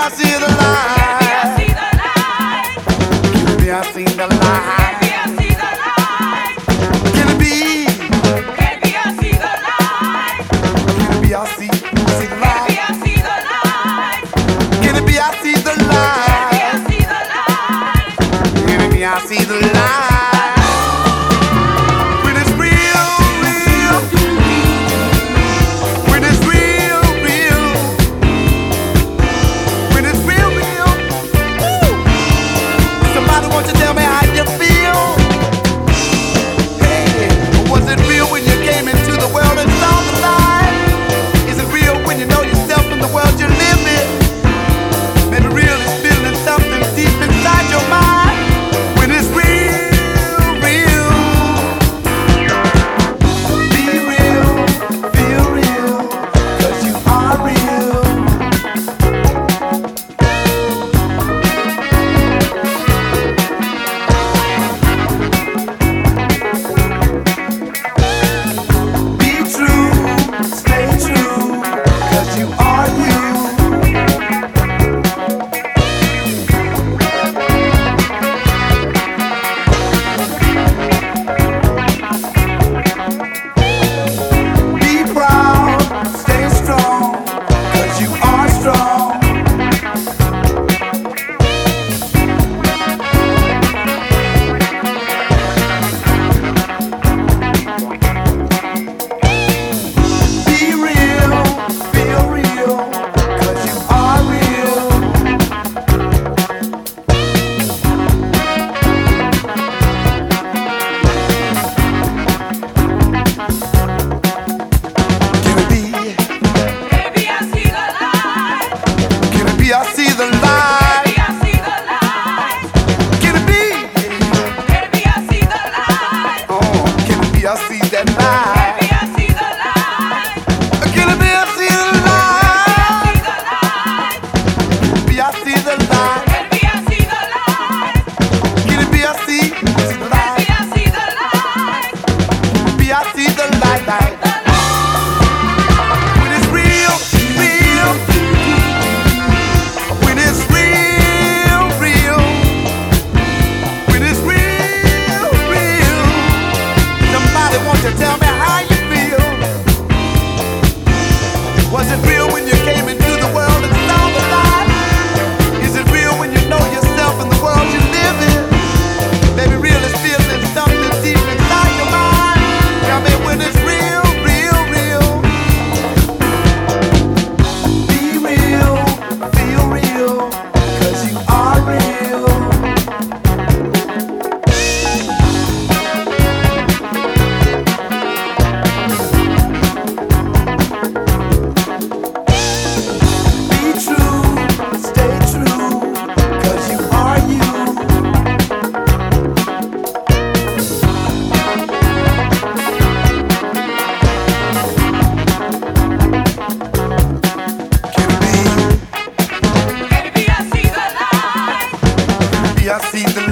I see the light. 아 I see the